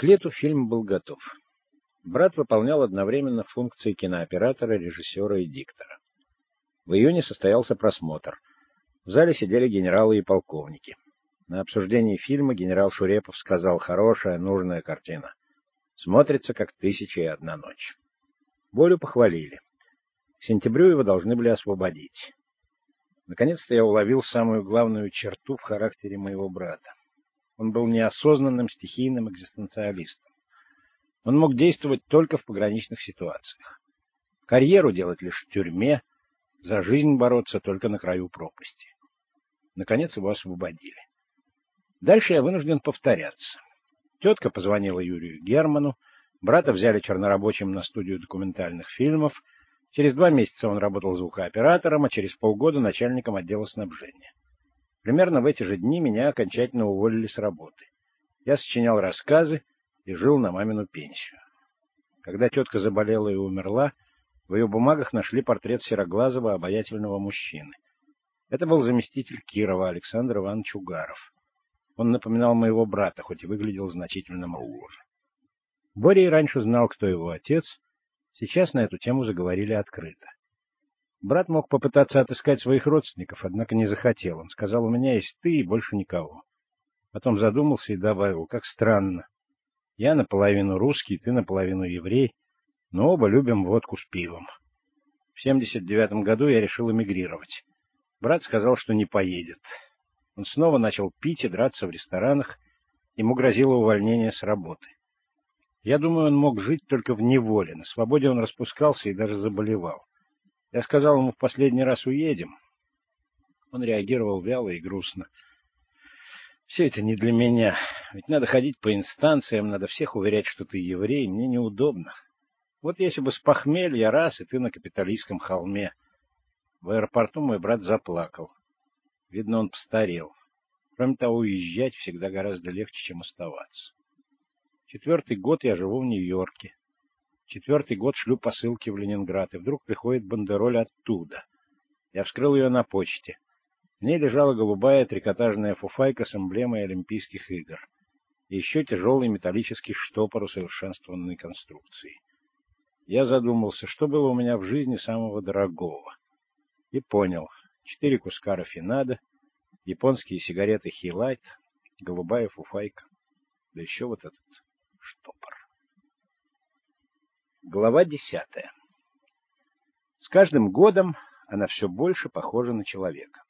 К лету фильм был готов. Брат выполнял одновременно функции кинооператора, режиссера и диктора. В июне состоялся просмотр. В зале сидели генералы и полковники. На обсуждении фильма генерал Шурепов сказал «хорошая, нужная картина. Смотрится, как «Тысяча и одна ночь». Болю похвалили. К сентябрю его должны были освободить. Наконец-то я уловил самую главную черту в характере моего брата. Он был неосознанным стихийным экзистенциалистом. Он мог действовать только в пограничных ситуациях. Карьеру делать лишь в тюрьме, за жизнь бороться только на краю пропасти. Наконец его освободили. Дальше я вынужден повторяться. Тетка позвонила Юрию Герману, брата взяли чернорабочим на студию документальных фильмов, через два месяца он работал звукооператором, а через полгода начальником отдела снабжения. Примерно в эти же дни меня окончательно уволили с работы. Я сочинял рассказы и жил на мамину пенсию. Когда тетка заболела и умерла, в ее бумагах нашли портрет сероглазого обаятельного мужчины. Это был заместитель Кирова Александр Иванович Угаров. Он напоминал моего брата, хоть и выглядел значительно моложе. Боря и раньше знал, кто его отец. Сейчас на эту тему заговорили открыто. Брат мог попытаться отыскать своих родственников, однако не захотел. Он сказал, у меня есть ты и больше никого. Потом задумался и добавил, как странно. Я наполовину русский, ты наполовину еврей, но оба любим водку с пивом. В 79 году я решил эмигрировать. Брат сказал, что не поедет. Он снова начал пить и драться в ресторанах. Ему грозило увольнение с работы. Я думаю, он мог жить только в неволе. На свободе он распускался и даже заболевал. Я сказал ему в последний раз уедем. Он реагировал вяло и грустно. Все это не для меня. Ведь надо ходить по инстанциям, надо всех уверять, что ты еврей, мне неудобно. Вот если бы с похмелья раз, и ты на капиталистском холме. В аэропорту мой брат заплакал. Видно, он постарел. Кроме того, уезжать всегда гораздо легче, чем оставаться. Четвертый год я живу в Нью-Йорке. Четвертый год шлю посылки в Ленинград, и вдруг приходит бандероль оттуда. Я вскрыл ее на почте. В ней лежала голубая трикотажная фуфайка с эмблемой Олимпийских игр. И еще тяжелый металлический штопор усовершенствованной конструкции. Я задумался, что было у меня в жизни самого дорогого. И понял. Четыре куска рафинада, японские сигареты Хилайт, голубая фуфайка, да еще вот этот штопор. Глава десятая. С каждым годом она все больше похожа на человека.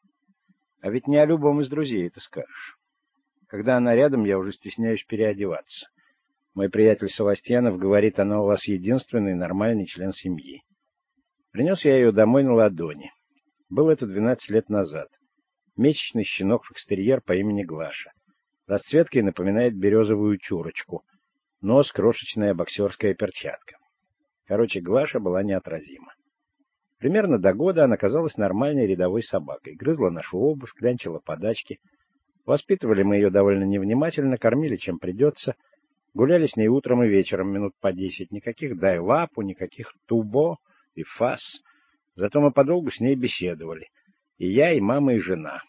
А ведь не о любом из друзей это скажешь. Когда она рядом, я уже стесняюсь переодеваться. Мой приятель Савастьянов говорит, она у вас единственный нормальный член семьи. Принес я ее домой на ладони. Был это 12 лет назад. Месячный щенок-фокстерьер по имени Глаша. Расцветкой напоминает березовую чурочку. Нос — крошечная боксерская перчатка. Короче, Глаша была неотразима. Примерно до года она казалась нормальной рядовой собакой. Грызла нашу обувь, клянчила подачки. Воспитывали мы ее довольно невнимательно, кормили чем придется. Гуляли с ней утром и вечером минут по десять. Никаких дай лапу, никаких тубо и фас. Зато мы подолгу с ней беседовали. И я, и мама, и жена.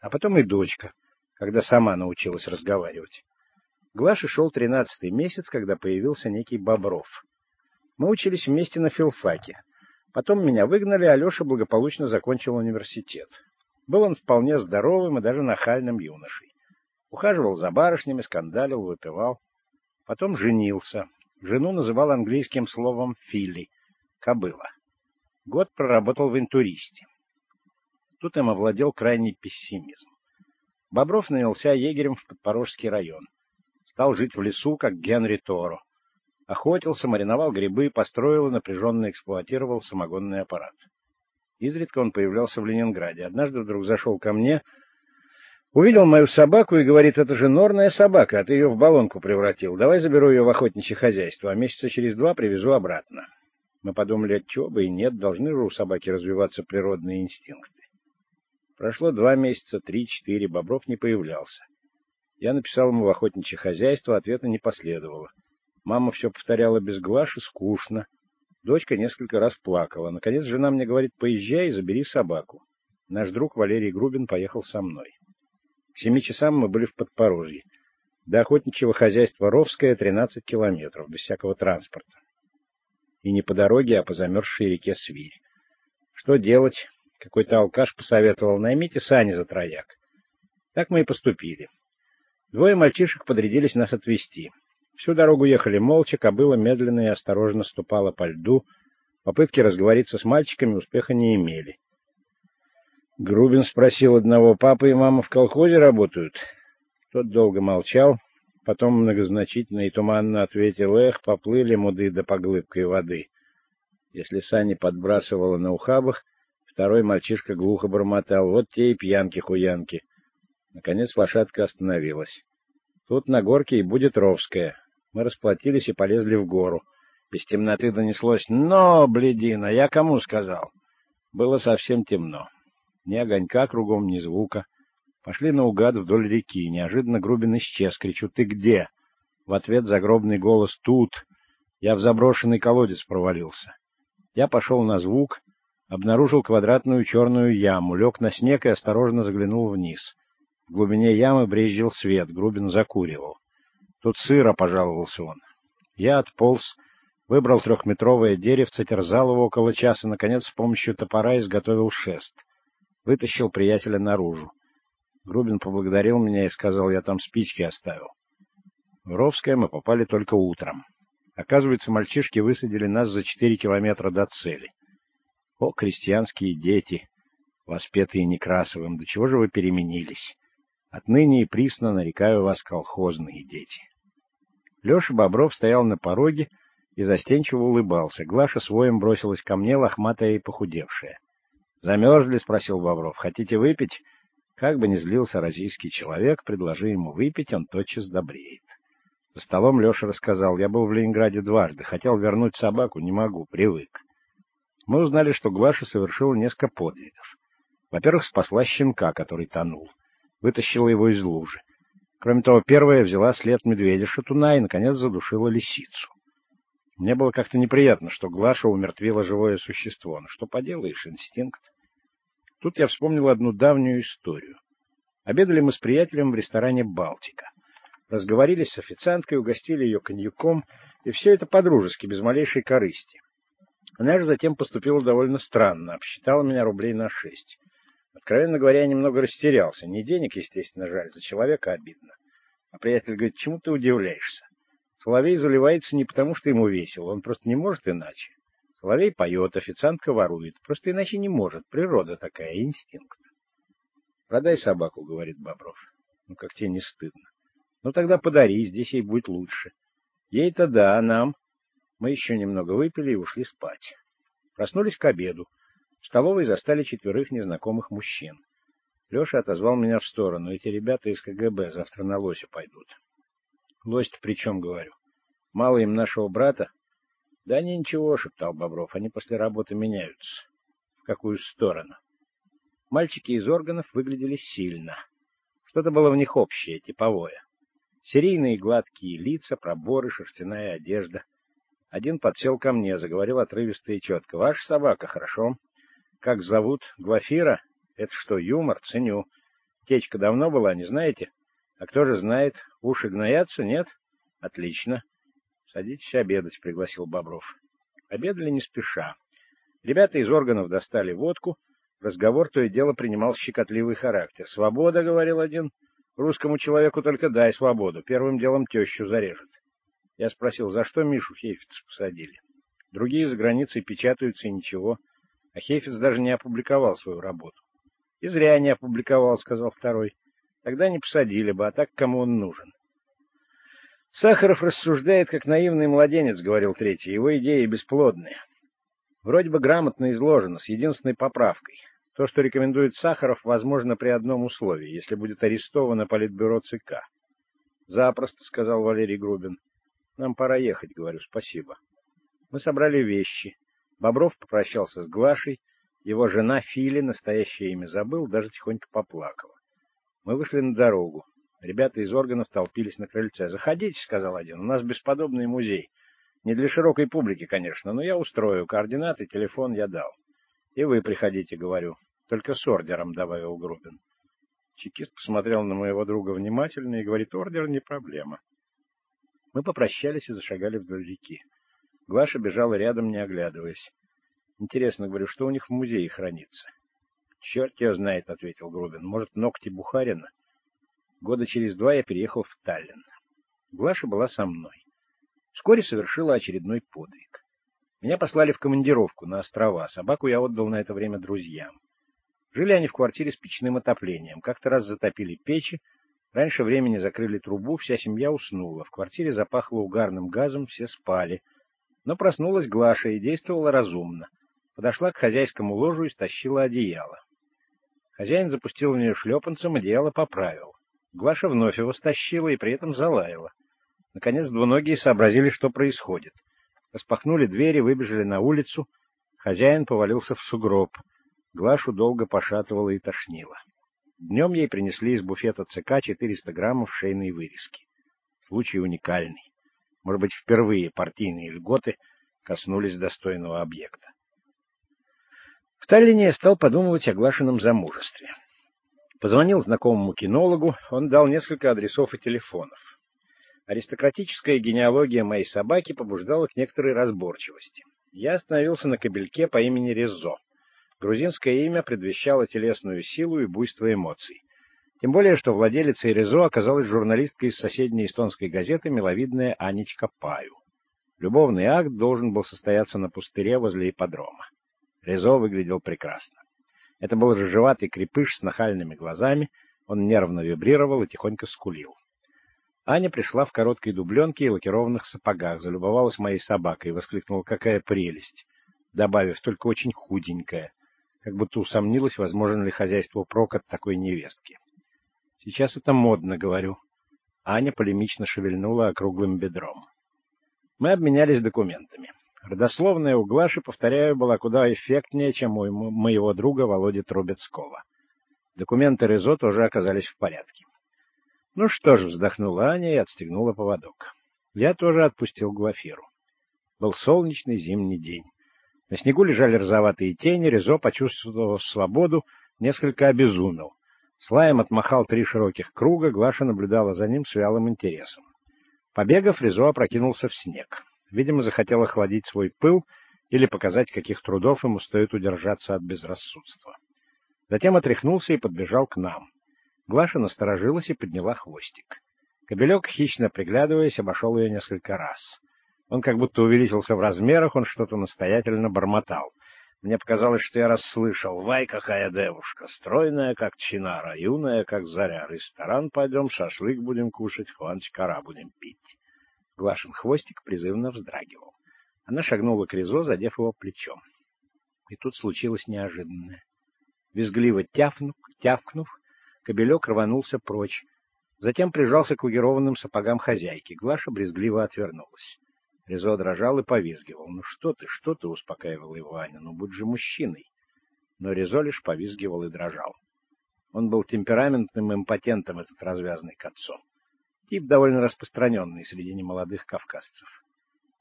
А потом и дочка, когда сама научилась разговаривать. Глаше шел тринадцатый месяц, когда появился некий Бобров — мы учились вместе на филфаке. Потом меня выгнали, а Леша благополучно закончил университет. Был он вполне здоровым и даже нахальным юношей. Ухаживал за барышнями, скандалил, выпивал. Потом женился. Жену называл английским словом «филли» — «кобыла». Год проработал в интуристе. Тут им овладел крайний пессимизм. Бобров нанялся егерем в Подпорожский район. Стал жить в лесу, как Генри Торо. Охотился, мариновал грибы, построил и напряженно эксплуатировал самогонный аппарат. Изредка он появлялся в Ленинграде. Однажды вдруг зашел ко мне, увидел мою собаку и говорит, это же норная собака, а ты ее в баллонку превратил. Давай заберу ее в охотничье хозяйство, а месяца через два привезу обратно. Мы подумали, отчего бы и нет, должны же у собаки развиваться природные инстинкты. Прошло два месяца, три-четыре, Бобров не появлялся. Я написал ему в охотничье хозяйство, ответа не последовало. Мама все повторяла без Глаши, скучно. Дочка несколько раз плакала. Наконец жена мне говорит, поезжай и забери собаку. Наш друг Валерий Грубин поехал со мной. К семи часам мы были в Подпорожье. До охотничьего хозяйства Ровское 13 километров, без всякого транспорта. И не по дороге, а по замерзшей реке Свирь. Что делать? Какой-то алкаш посоветовал, наймите сани за трояк. Так мы и поступили. Двое мальчишек подрядились нас отвезти. Всю дорогу ехали молча, кобыла медленно и осторожно ступала по льду. Попытки разговориться с мальчиками успеха не имели. Грубин спросил одного, папа и мама в колхозе работают? Тот долго молчал, потом многозначительно и туманно ответил, эх, поплыли муды до поглыбкой воды. Если сани подбрасывало на ухабах, второй мальчишка глухо бормотал, вот те и пьянки-хуянки. Наконец лошадка остановилась. Тут на горке и будет Ровская. Мы расплатились и полезли в гору. Из темноты донеслось «Но, бледина, я кому сказал?» Было совсем темно. Ни огонька кругом, ни звука. Пошли наугад вдоль реки. Неожиданно Грубин исчез. Кричу «Ты где?» В ответ загробный голос «Тут!» Я в заброшенный колодец провалился. Я пошел на звук, обнаружил квадратную черную яму, лег на снег и осторожно заглянул вниз. В глубине ямы брезжил свет, Грубин закуривал. Тут сыро, пожаловался он. Я отполз, выбрал трехметровое деревце, терзал его около часа, наконец с помощью топора изготовил шест. Вытащил приятеля наружу. Грубин поблагодарил меня и сказал, я там спички оставил. В Ровское мы попали только утром. Оказывается, мальчишки высадили нас за четыре километра до цели. О, крестьянские дети, воспетые Некрасовым, до чего же вы переменились? Отныне и присно нарекаю вас колхозные дети. Леша Бобров стоял на пороге и застенчиво улыбался. Глаша своим бросилась ко мне, лохматая и похудевшая. «Замерзли?» — спросил Бобров. «Хотите выпить?» Как бы ни злился российский человек, предложи ему выпить, он тотчас добреет. За столом Леша рассказал. «Я был в Ленинграде дважды. Хотел вернуть собаку, не могу, привык». Мы узнали, что Глаша совершила несколько подвигов. Во-первых, спасла щенка, который тонул. Вытащила его из лужи. Кроме того, первая взяла след медведя-шатуна и, наконец, задушила лисицу. Мне было как-то неприятно, что Глаша умертвила живое существо. Но что поделаешь, инстинкт. Тут я вспомнил одну давнюю историю. Обедали мы с приятелем в ресторане «Балтика». Разговорились с официанткой, угостили ее коньяком, и все это по-дружески, без малейшей корысти. Она же затем поступила довольно странно, обсчитала меня рублей на шесть. Откровенно говоря, я немного растерялся. Не денег, естественно, жаль, за человека обидно. А приятель говорит, чему ты удивляешься? Соловей заливается не потому, что ему весело, он просто не может иначе. Соловей поет, официантка ворует. Просто иначе не может. Природа такая, инстинкт. «Продай собаку», — говорит Бобров. «Ну, как тебе не стыдно?» «Ну, тогда подари, здесь ей будет лучше». «Ей-то да, а нам?» Мы еще немного выпили и ушли спать. Проснулись к обеду. В столовой застали четверых незнакомых мужчин. Леша отозвал меня в сторону. Эти ребята из КГБ завтра на лося пойдут. Лось-то при чем, говорю? Мало им нашего брата? Да они ничего, шептал Бобров. Они после работы меняются. В какую сторону? Мальчики из органов выглядели сильно. Что-то было в них общее, типовое. Серийные гладкие лица, проборы, шерстяная одежда. Один подсел ко мне, заговорил отрывисто и четко. «Ваша собака, хорошо?» Как зовут? Глафира? Это что, юмор? Ценю. Течка давно была, не знаете? А кто же знает? Уши гноятся, нет? Отлично. Садитесь обедать, пригласил Бобров. Обедали не спеша. Ребята из органов достали водку. Разговор то и дело принимал щекотливый характер. «Свобода», — говорил один. «Русскому человеку только дай свободу. Первым делом тещу зарежет». Я спросил, за что Мишу Хейфица посадили. Другие за границей печатаются и ничего. А Хейфиц даже не опубликовал свою работу. И зря не опубликовал, сказал второй. Тогда не посадили бы, а так кому он нужен? Сахаров рассуждает, как наивный младенец, говорил третий. Его идеи бесплодные. Вроде бы грамотно изложено, с единственной поправкой. То, что рекомендует Сахаров, возможно при одном условии, если будет арестовано политбюро ЦК. Запросто, сказал Валерий Грубин. Нам пора ехать, говорю, спасибо. Мы собрали вещи. Бобров попрощался с Глашей, его жена Фили, настоящее имя забыл, даже тихонько поплакала. Мы вышли на дорогу. Ребята из органов толпились на крыльце. «Заходите», — сказал один, — «у нас бесподобный музей. Не для широкой публики, конечно, но я устрою. Координаты, телефон я дал. И вы приходите, — говорю. Только с ордером, — добавил Грубин. Чекист посмотрел на моего друга внимательно и говорит, ордер не проблема. Мы попрощались и зашагали вдоль реки. Глаша бежала рядом, не оглядываясь. Интересно, говорю, что у них в музее хранится? Черт ее знает, ответил Грубин. Может, ногти Бухарина? Года через два я переехал в Таллин. Глаша была со мной. Вскоре совершила очередной подвиг. Меня послали в командировку на острова. Собаку я отдал на это время друзьям. Жили они в квартире с печным отоплением. Как-то раз затопили печи, раньше времени закрыли трубу, вся семья уснула. В квартире запахло угарным газом, все спали. Но проснулась Глаша и действовала разумно. Подошла к хозяйскому ложу и стащила одеяло. Хозяин запустил в нее шлепанцем, одеяло поправил. Глаша вновь его стащила и при этом залаяла. Наконец двуногие сообразили, что происходит. Распахнули двери, выбежали на улицу. Хозяин повалился в сугроб. Глашу долго пошатывало и тошнило. Днем ей принесли из буфета ЦК 400 граммов шейной вырезки. Случай уникальный. Может быть, впервые партийные льготы коснулись достойного объекта. В Таллине я стал подумывать о Глашином замужестве. Позвонил знакомому кинологу, он дал несколько адресов и телефонов. Аристократическая генеалогия моей собаки побуждала к некоторой разборчивости. Я остановился на кобельке по имени Резо. Грузинское имя предвещало телесную силу и буйство эмоций. Тем более, что владелицей Резо оказалась журналистка из соседней эстонской газеты миловидная Анечка Паю. Любовный акт должен был состояться на пустыре возле ипподрома. Резо выглядел прекрасно. Это был рыжеватый крепыш с нахальными глазами, он нервно вибрировал и тихонько скулил. Аня пришла в короткой дубленке и лакированных сапогах, залюбовалась моей собакой и воскликнула «Какая прелесть!», добавив «Только очень худенькая», как будто усомнилась, возможно ли хозяйство прок от такой невестки. «Сейчас это модно», — говорю. Аня полемично шевельнула округлым бедром. Мы обменялись документами. Родословная у Глаши, повторяю, была куда эффектнее, чем у моего друга Володи Трубецкого. Документы Резо тоже оказались в порядке. Ну что ж, вздохнула Аня и отстегнула поводок. Я тоже отпустил Глафиру. Был солнечный зимний день. На снегу лежали розоватые тени, Резо, почувствовав свободу, несколько обезумел. Слаем отмахал три широких круга, Глаша наблюдала за ним с вялым интересом. Побегав, Резо опрокинулся в снег. Видимо, захотел охладить свой пыл или показать, каких трудов ему стоит удержаться от безрассудства. Затем отряхнулся и подбежал к нам. Глаша насторожилась и подняла хвостик. Кобелек, хищно приглядываясь, обошел ее несколько раз. Он как будто увеличился в размерах, он что-то настоятельно бормотал. Мне показалось, что я расслышал. «Вай, какая девушка! Стройная, как чинара, юная, как заря. Ресторан пойдем, шашлык будем кушать, хванчкара будем пить». Глашин хвостик призывно вздрагивал. Она шагнула к Резо, задев его плечом. И тут случилось неожиданное. Визгливо тявкнув, тявкнув, кобелек рванулся прочь. Затем прижался к лагированным сапогам хозяйки. Глаша брезгливо отвернулась. Резо дрожал и повизгивал. «Ну что ты, что ты?» — успокаивал его Аня. «Ну будь же мужчиной!» Но Резо лишь повизгивал и дрожал. Он был темпераментным импотентом, этот развязный кольцо. Тип довольно распространенный среди немолодых кавказцев.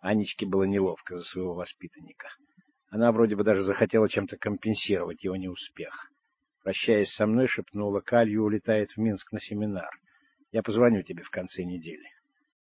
Анечке было неловко за своего воспитанника. Она вроде бы даже захотела чем-то компенсировать его неуспех. Прощаясь со мной, шепнула, Калью улетает в Минск на семинар. Я позвоню тебе в конце недели.